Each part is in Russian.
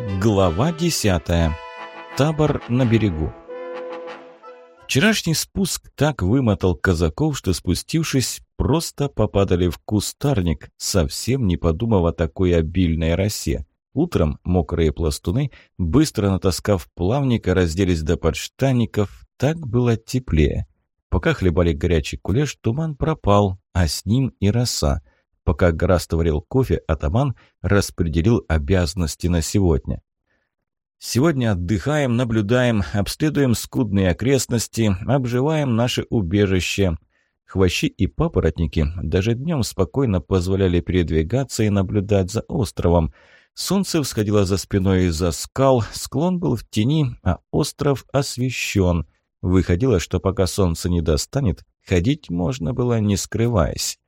Глава десятая. Табор на берегу. Вчерашний спуск так вымотал казаков, что спустившись, просто попадали в кустарник, совсем не подумав о такой обильной росе. Утром мокрые пластуны, быстро натаскав плавника, разделись до подштанников, так было теплее. Пока хлебали горячий кулеш, туман пропал, а с ним и роса. Пока Гораст варил кофе, атаман распределил обязанности на сегодня. Сегодня отдыхаем, наблюдаем, обследуем скудные окрестности, обживаем наше убежище. Хвощи и папоротники даже днем спокойно позволяли передвигаться и наблюдать за островом. Солнце всходило за спиной из-за скал, склон был в тени, а остров освещен. Выходило, что пока солнце не достанет, ходить можно было не скрываясь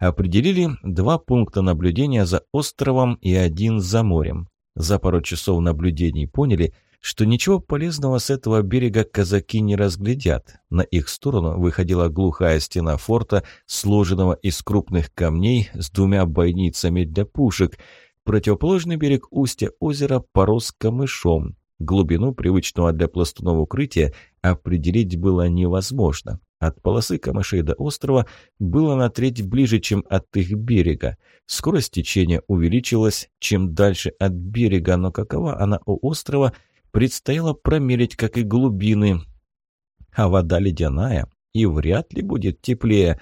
определили два пункта наблюдения за островом и один за морем. За пару часов наблюдений поняли, что ничего полезного с этого берега казаки не разглядят. На их сторону выходила глухая стена форта, сложенного из крупных камней с двумя бойницами для пушек. Противоположный берег устья озера порос камышом. Глубину привычного для пластунов укрытия определить было невозможно. От полосы камышей до острова было на треть ближе, чем от их берега. Скорость течения увеличилась, чем дальше от берега, но какова она у острова, предстояло промерить, как и глубины. А вода ледяная, и вряд ли будет теплее.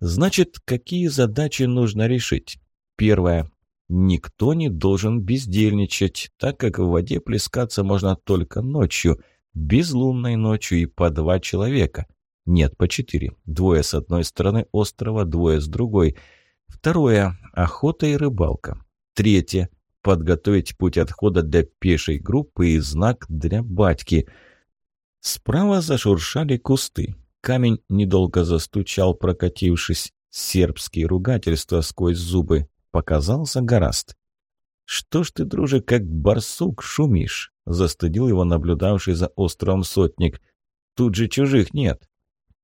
Значит, какие задачи нужно решить? Первое. Никто не должен бездельничать, так как в воде плескаться можно только ночью, безлунной ночью и по два человека. Нет, по четыре. Двое с одной стороны острова, двое с другой. Второе – охота и рыбалка. Третье – подготовить путь отхода для пешей группы и знак для батьки. Справа зашуршали кусты. Камень недолго застучал, прокатившись. Сербские ругательства сквозь зубы. Показался гораст. «Что ж ты, друже, как барсук шумишь?» – застыдил его наблюдавший за островом сотник. «Тут же чужих нет».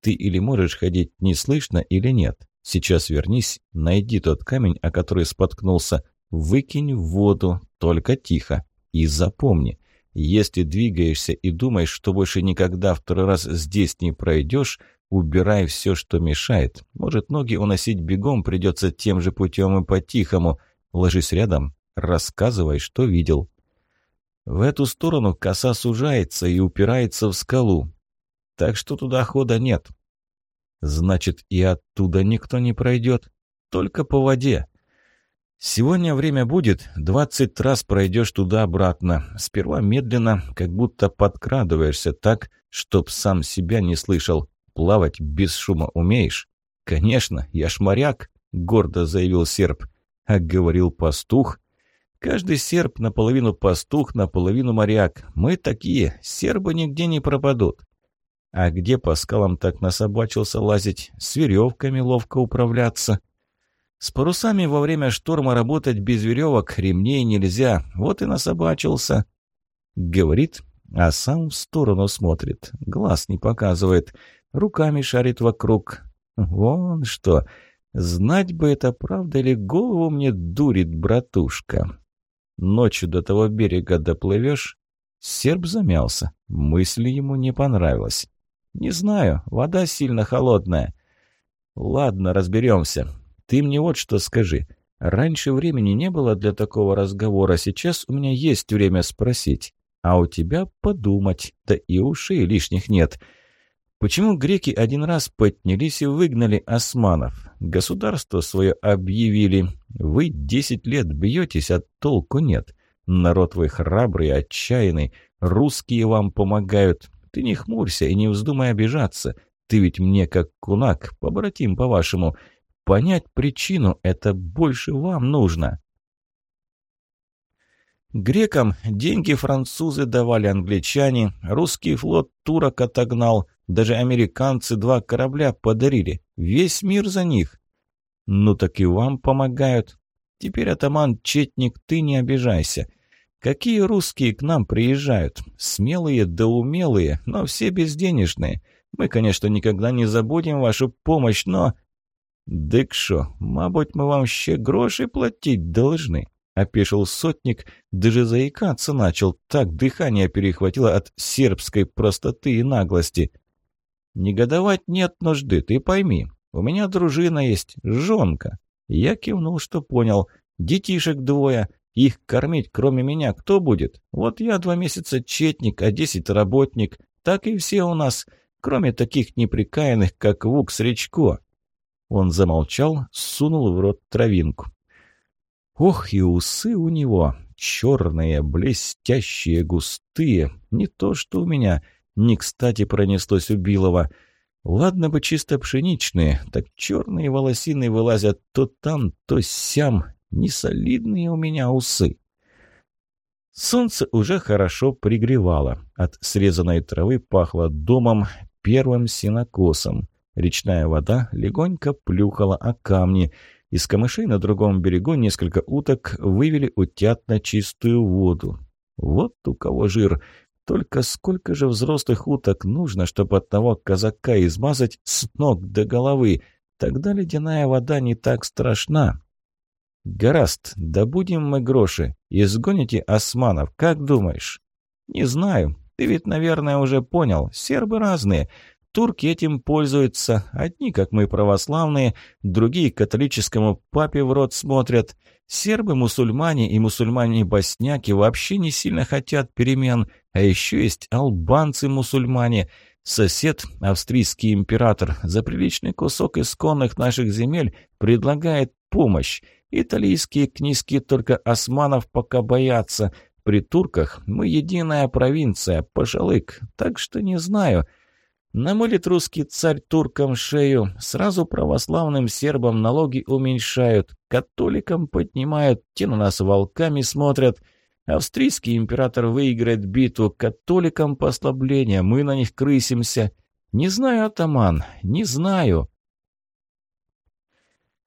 Ты или можешь ходить неслышно, или нет. Сейчас вернись, найди тот камень, о который споткнулся, выкинь в воду, только тихо. И запомни, если двигаешься и думаешь, что больше никогда второй раз здесь не пройдешь, убирай все, что мешает. Может, ноги уносить бегом придется тем же путем и по-тихому. Ложись рядом, рассказывай, что видел. В эту сторону коса сужается и упирается в скалу так что туда хода нет. Значит, и оттуда никто не пройдет, только по воде. Сегодня время будет, двадцать раз пройдешь туда-обратно. Сперва медленно, как будто подкрадываешься так, чтоб сам себя не слышал. Плавать без шума умеешь? Конечно, я ж моряк, гордо заявил серб. А говорил пастух. Каждый серб наполовину пастух, наполовину моряк. Мы такие, сербы нигде не пропадут. А где по скалам так насобачился лазить, с веревками ловко управляться? С парусами во время шторма работать без веревок, ремней нельзя, вот и насобачился. Говорит, а сам в сторону смотрит, глаз не показывает, руками шарит вокруг. Вон что, знать бы это правда или голову мне дурит братушка. Ночью до того берега доплывешь? Серб замялся, мысль ему не понравилась. «Не знаю, вода сильно холодная». «Ладно, разберемся. Ты мне вот что скажи. Раньше времени не было для такого разговора, сейчас у меня есть время спросить. А у тебя подумать, да и ушей лишних нет». Почему греки один раз поднялись и выгнали османов? Государство свое объявили. Вы десять лет бьетесь, а толку нет. Народ вы храбрый, отчаянный. Русские вам помогают. Ты не хмурься и не вздумай обижаться. Ты ведь мне как кунак, побратим по-вашему. Понять причину – это больше вам нужно. Грекам деньги французы давали англичане, русский флот турок отогнал, даже американцы два корабля подарили. Весь мир за них. Ну так и вам помогают. Теперь, атаман Четник, ты не обижайся. Какие русские к нам приезжают? Смелые да умелые, но все безденежные. Мы, конечно, никогда не забудем вашу помощь, но... Дык шо, мабуть, мы вам ще гроши платить должны. опешил сотник, даже заикаться начал, так дыхание перехватило от сербской простоты и наглости. «Негодовать нет нужды, ты пойми. У меня дружина есть, жонка». Я кивнул, что понял. «Детишек двое. Их кормить, кроме меня, кто будет? Вот я два месяца четник, а десять работник. Так и все у нас, кроме таких неприкаянных, как Вук Сречко». Он замолчал, сунул в рот травинку. Ох, и усы у него, черные, блестящие, густые, не то что у меня, не кстати пронеслось у Билова. Ладно бы чисто пшеничные, так черные волосины вылазят то там, то сям, несолидные у меня усы. Солнце уже хорошо пригревало. От срезанной травы пахло домом, первым синокосом. Речная вода легонько плюхала о камни – из камышей на другом берегу несколько уток вывели утят на чистую воду. Вот у кого жир. Только сколько же взрослых уток нужно, чтобы одного казака измазать с ног до головы? Тогда ледяная вода не так страшна. «Гораст, добудем мы гроши. Изгоните османов, как думаешь?» «Не знаю. Ты ведь, наверное, уже понял. Сербы разные. Турки этим пользуются. Одни, как мы, православные, другие католическому папе в рот смотрят. Сербы, мусульмане и мусульмане-босняки вообще не сильно хотят перемен. А еще есть албанцы-мусульмане. Сосед, австрийский император, за приличный кусок исконных наших земель предлагает помощь. Италийские князьки только османов пока боятся. При турках мы единая провинция, пожалык. Так что не знаю. Намылит русский царь туркам шею, сразу православным сербам налоги уменьшают, католикам поднимают, те на нас волками смотрят. Австрийский император выиграет битву, католикам послабление, мы на них крысимся. Не знаю, атаман, не знаю.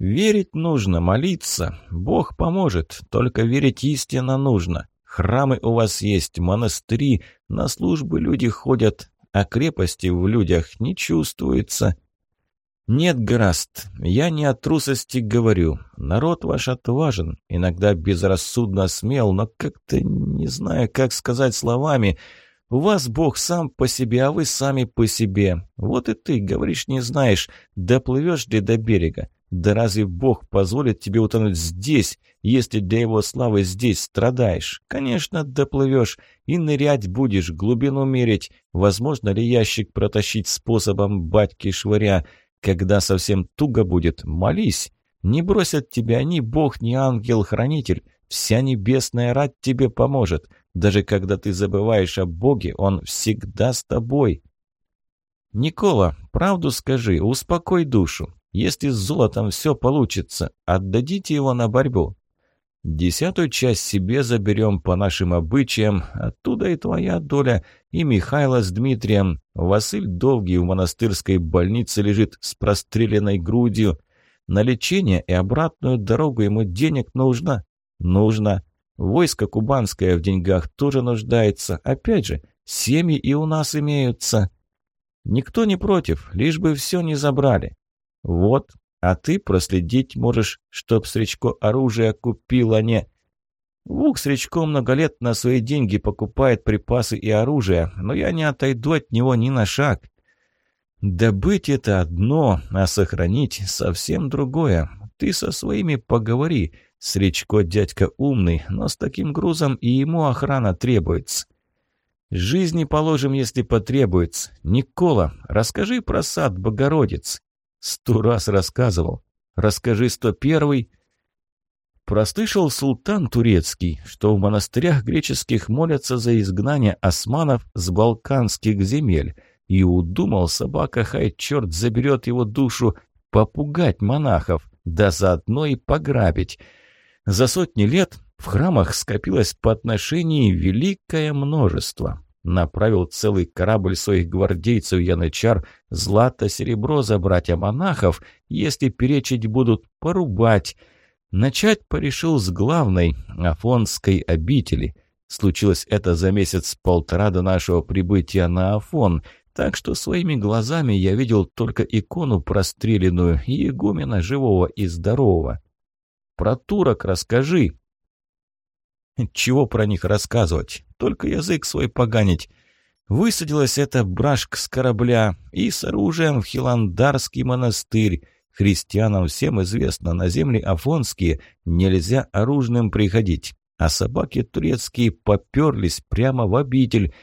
Верить нужно, молиться. Бог поможет, только верить истинно нужно. Храмы у вас есть, монастыри, на службы люди ходят, а крепости в людях не чувствуется. Нет, Граст, я не о трусости говорю. Народ ваш отважен, иногда безрассудно смел, но как-то не знаю, как сказать словами. У вас Бог сам по себе, а вы сами по себе. Вот и ты, говоришь, не знаешь, доплывешь ли до берега. Да разве Бог позволит тебе утонуть здесь, если для его славы здесь страдаешь? Конечно, доплывешь и нырять будешь, глубину мерить. Возможно ли ящик протащить способом батьки швыря? Когда совсем туго будет, молись. Не бросят тебя ни Бог, ни ангел-хранитель. Вся небесная рать тебе поможет. Даже когда ты забываешь о Боге, Он всегда с тобой. Никола, правду скажи, успокой душу. Если с золотом все получится, отдадите его на борьбу. Десятую часть себе заберем по нашим обычаям, оттуда и твоя доля, и Михайло с Дмитрием. Василь Долгий в монастырской больнице лежит с простреленной грудью. На лечение и обратную дорогу ему денег нужно? Нужно. Войско кубанское в деньгах тоже нуждается. Опять же, семьи и у нас имеются. Никто не против, лишь бы все не забрали. «Вот, а ты проследить можешь, чтоб Сречко оружие купил, а не...» Вук Сречко много лет на свои деньги покупает припасы и оружие, но я не отойду от него ни на шаг. Добыть это одно, а сохранить совсем другое. Ты со своими поговори. Сречко дядька умный, но с таким грузом и ему охрана требуется. Жизни положим, если потребуется. Никола, расскажи про сад Богородиц. Сто раз рассказывал. Расскажи сто первый. Прослышал султан турецкий, что в монастырях греческих молятся за изгнание османов с балканских земель, и удумал собака, хай черт заберет его душу, попугать монахов, да заодно и пограбить. За сотни лет в храмах скопилось по отношению великое множество направил целый корабль своих гвардейцев янычар злато-серебро забрать, а монахов, если перечить будут, порубать. Начать порешил с главной, Афонской обители. Случилось это за месяц-полтора до нашего прибытия на Афон, так что своими глазами я видел только икону простреленную и игумена живого и здорового. «Про турок расскажи», Чего про них рассказывать? Только язык свой поганить. Высадилась эта брашка с корабля и с оружием в Хиландарский монастырь. Христианам всем известно, на земли афонские нельзя оружным приходить, а собаки турецкие поперлись прямо в обитель.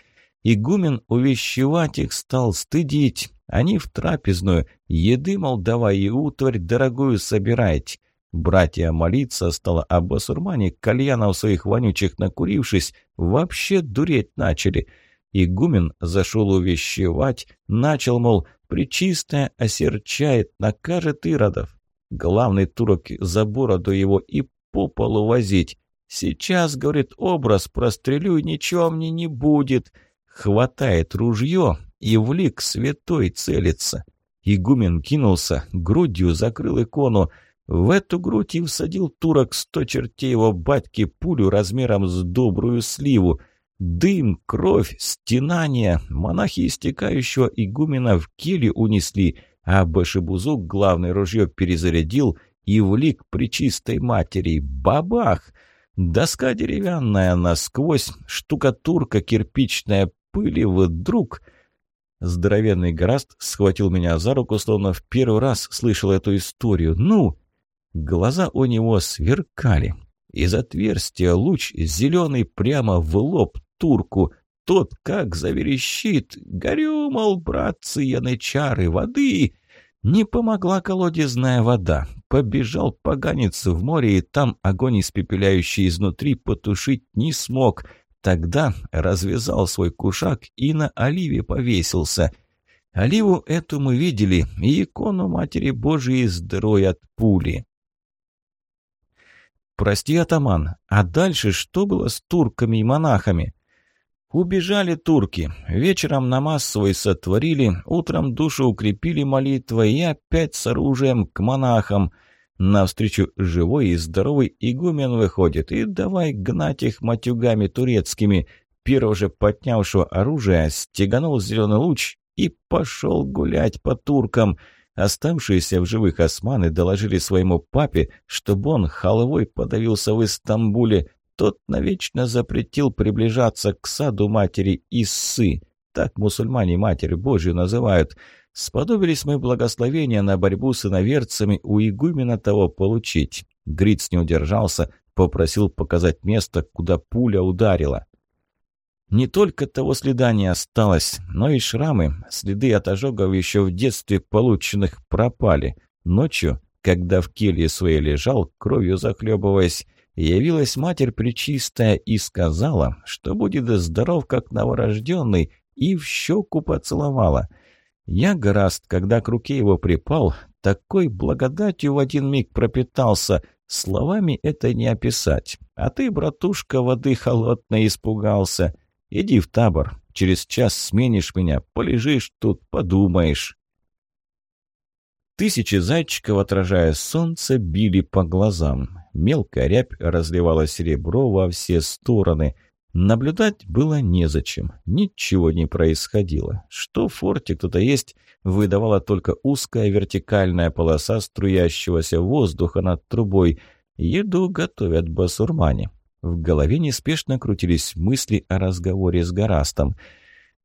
Игумен увещевать их стал стыдить. Они в трапезную, еды, мол, давай и утварь дорогую собирайте. Братья молиться стало, а басурмане, кальянов своих вонючих накурившись, вообще дуреть начали. Игумен зашел увещевать, начал, мол, Пречистая осерчает, накажет Иродов. Главный турок за бороду его и по полу возить. Сейчас, говорит, образ прострелю, и ничего мне не будет. Хватает ружье и в лик святой целится. Игумен кинулся, грудью закрыл икону. В эту грудь и всадил турок сто чертей его батьки пулю размером с добрую сливу. Дым, кровь, стенания. Монахи истекающего игумена в келью унесли, а Башибузук главное ружье перезарядил и влик при чистой матери. Бабах! Доска деревянная насквозь, штукатурка кирпичная, пыли вдруг... Здоровенный Гораст схватил меня за руку, словно в первый раз слышал эту историю. «Ну!» Глаза у него сверкали. Из отверстия луч зеленый прямо в лоб турку. Тот как заверещит. «Горю, мол, братцы, янычары, воды!» Не помогла колодезная вода. Побежал поганец в море, и там огонь испепеляющий изнутри потушить не смог. Тогда развязал свой кушак и на оливе повесился. Оливу эту мы видели, и икону Матери Божией с дырой от пули. «Прости, атаман, а дальше что было с турками и монахами?» Убежали турки. Вечером намаз свой сотворили, утром душу укрепили молитвой и опять с оружием к монахам. Навстречу живой и здоровый игумен выходит, и давай гнать их матюгами турецкими. Первого же поднявшего оружие стеганул зеленый луч и пошел гулять по туркам. Оставшиеся в живых османы доложили своему папе, чтобы он халвой подавился в Истамбуле, тот навечно запретил приближаться к саду матери Иссы. Так мусульмане Матерь Божью называют. Сподобились мы благословения на борьбу с иноверцами у игумена того получить. Гриц не удержался, попросил показать место, куда пуля ударила. Не только того следа не осталось, но и шрамы, следы от ожогов еще в детстве полученных пропали. Ночью, когда в келье своей лежал, кровью захлебываясь, явилась Матерь Пречистая и сказала, что будет здоров, как новорожденный, и в щеку поцеловала. Я, Гораст, когда к руке его припал, такой благодатью в один миг пропитался, словами это не описать. А ты, братушка, воды холодной испугался. Иди в табор, через час сменишь меня, полежишь тут, подумаешь». Тысячи зайчиков, отражая солнце, били по глазам. Мелкая рябь разливала серебро во все стороны. Наблюдать было незачем. Ничего не происходило. Что в форте кто-то есть, выдавала только узкая вертикальная полоса струящегося воздуха над трубой. Еду готовят басурмане. В голове неспешно крутились мысли о разговоре с Горастом.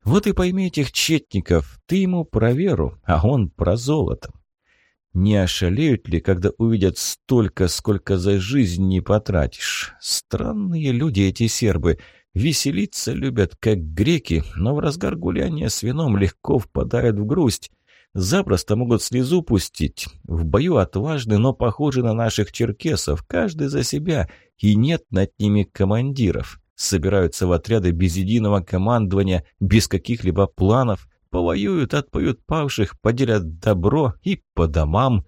«Вот и пойми этих четников. Ты ему про веру, а он про золото. Не ошалеют ли, когда увидят столько, сколько за жизнь не потратишь? Странные люди эти сербы. Веселиться любят, как греки, но в разгар гуляния с вином легко впадают в грусть. Запросто могут слезу пустить. В бою отважны, но похожи на наших черкесов. Каждый за себя, и нет над ними командиров. Собираются в отряды без единого командования, без каких-либо планов. Повоюют, отпоют павших, поделят добро и по домам.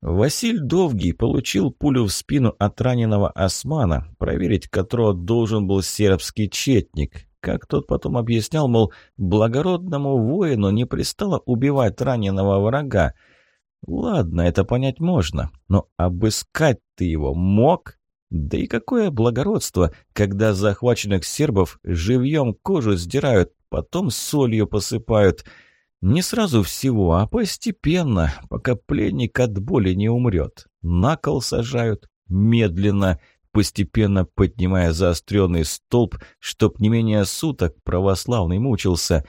Василь Довгий получил пулю в спину от раненого османа, проверить которого должен был сербский четник. Как тот потом объяснял, мол, благородному воину не пристало убивать раненого врага. Ладно, это понять можно, но обыскать ты его мог? Да и какое благородство, когда захваченных сербов живьем кожу сдирают, потом солью посыпают. Не сразу всего, а постепенно, пока пленник от боли не умрет. На кол сажают, медленно. постепенно поднимая заостренный столб, чтоб не менее суток православный мучился.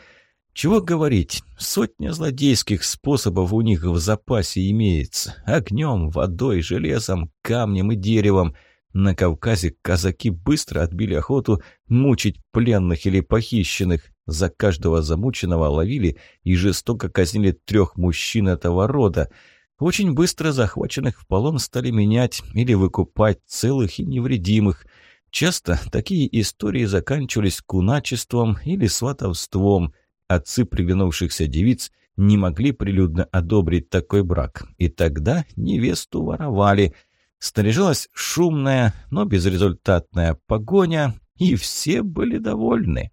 Чего говорить, сотня злодейских способов у них в запасе имеется. Огнем, водой, железом, камнем и деревом. На Кавказе казаки быстро отбили охоту мучить пленных или похищенных. За каждого замученного ловили и жестоко казнили трех мужчин этого рода. Очень быстро захваченных в полон стали менять или выкупать целых и невредимых. Часто такие истории заканчивались куначеством или сватовством. Отцы приглянувшихся девиц не могли прилюдно одобрить такой брак, и тогда невесту воровали. Снаряжалась шумная, но безрезультатная погоня, и все были довольны.